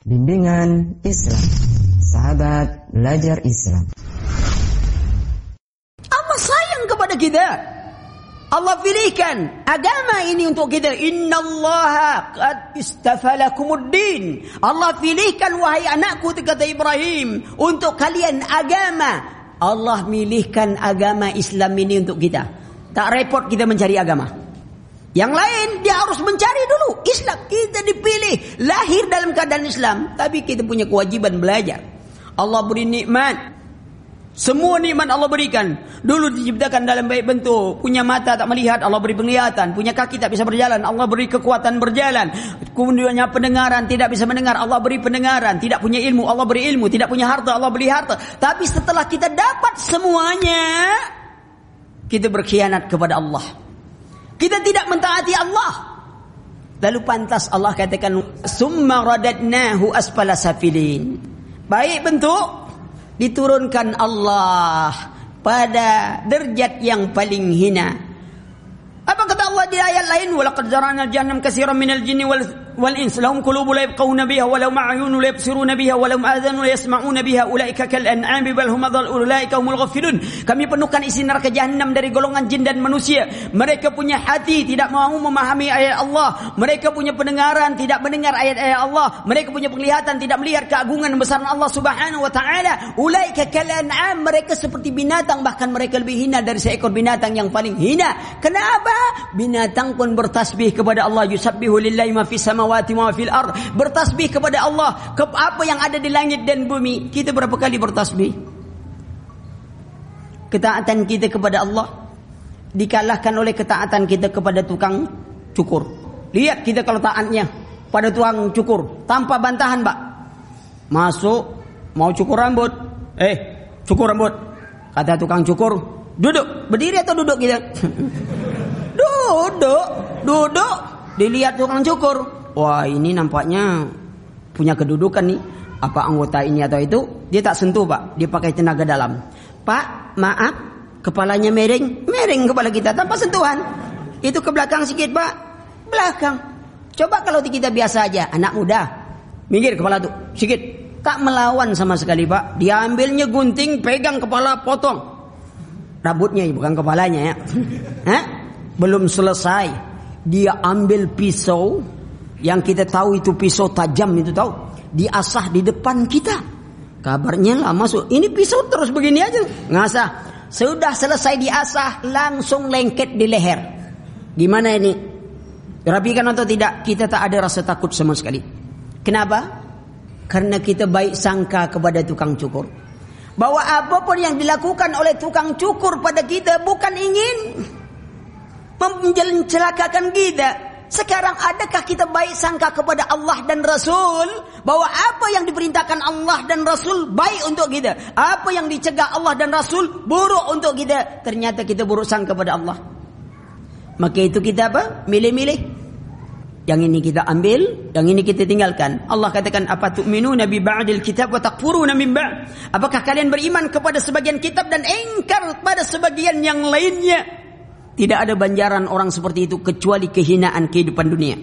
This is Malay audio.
Bimbingan Islam. Sahabat belajar Islam. Allah sayang kepada kita? Allah pilihkan agama ini untuk kita. Inna Allah qad istafalakumuddin Allah pilihkan wahai anakku kata Ibrahim Untuk kalian agama. Allah pilihkan agama Islam ini untuk kita. Tak repot kita mencari agama. Yang lain dia harus mencari dulu Islam. Kita lahir dalam keadaan Islam, tapi kita punya kewajiban belajar. Allah beri nikmat. Semua nikmat Allah berikan. Dulu diciptakan dalam baik bentuk. Punya mata tak melihat, Allah beri penglihatan. Punya kaki tak bisa berjalan, Allah beri kekuatan berjalan. Kemudian pendengaran tidak bisa mendengar, Allah beri pendengaran. Tidak punya ilmu, Allah beri ilmu. Tidak punya harta, Allah beri harta. Tapi setelah kita dapat semuanya, kita berkhianat kepada Allah. Kita tidak mentaati Allah. Lalu pantas Allah katakan summa radadnahu asfala safilin. Baik bentuk diturunkan Allah pada derajat yang paling hina. Apa kata Allah di ayat lain? Walaqad zarana jahannam katsiran minal jinni wal wal ins lahum qulubun la yabqawna biha wa lahum a'yun la yabsiruna biha wa lahum adhanun la yasma'una biha ulaika kal an'am bal hum adhal ulaika humul ghafilun. Kami penuhkan isi neraka jahannam dari golongan jin dan manusia. Mereka punya hati tidak mau memahami ayat Allah. Mereka punya pendengaran tidak mendengar ayat-ayat Allah. Mereka punya penglihatan tidak melihat keagungan besaran Allah Subhanahu wa taala. Ulaika kal an'am mereka seperti binatang bahkan mereka lebih hina dari seekor binatang yang paling hina. Kenapa? Binatang pun bertasbih kepada Allah. Yusabbihu lillahi ma fis samawati wa fil ard. Bertasbih kepada Allah ke apa yang ada di langit dan bumi. Kita berapa kali bertasbih? Ketaatan kita kepada Allah dikalahkan oleh ketaatan kita kepada tukang cukur. Lihat kita kalau taatnya pada tukang cukur. Tanpa bantahan Pak. Masuk mau cukur rambut. Eh cukur rambut. Kata tukang cukur duduk berdiri atau duduk kita duduk duduk dilihat tukang cukur. Wah ini nampaknya punya kedudukan nih. Apa anggota ini atau itu dia tak sentuh pak. Dia pakai tenaga dalam. Pak maaf kepalanya miring. Miring kepala kita tanpa sentuhan. Itu ke belakang sedikit pak. Belakang. Coba kalau kita biasa aja anak muda. Minggir kepala tuh sedikit tak melawan sama sekali pak. Dia ambilnya gunting pegang kepala potong. Rambutnya bukan kepalanya ya. Hah? Belum selesai. Dia ambil pisau. Yang kita tahu itu pisau tajam itu tahu. Diasah di depan kita. Kabarnya lah masuk. Ini pisau terus begini aja. Ngasah. Sudah selesai diasah langsung lengket di leher. Gimana ini? Rapikan atau tidak? Kita tak ada rasa takut sama sekali. Kenapa? Karena kita baik sangka kepada tukang cukur. Bahwa apapun yang dilakukan oleh tukang cukur pada kita bukan ingin mencelakakan kita sekarang adakah kita baik sangka kepada Allah dan Rasul bahwa apa yang diperintahkan Allah dan Rasul baik untuk kita, apa yang dicegah Allah dan Rasul buruk untuk kita. Ternyata kita buruk sangka kepada Allah. Maka itu kita apa? Milih-milih. Yang ini kita ambil, yang ini kita tinggalkan. Allah katakan apa tu'minuna bi ba'dil kitab wa takfuruna min ba'd? Apakah kalian beriman kepada sebagian kitab dan engkar pada sebagian yang lainnya? Tidak ada banjaran orang seperti itu kecuali kehinaan kehidupan dunia.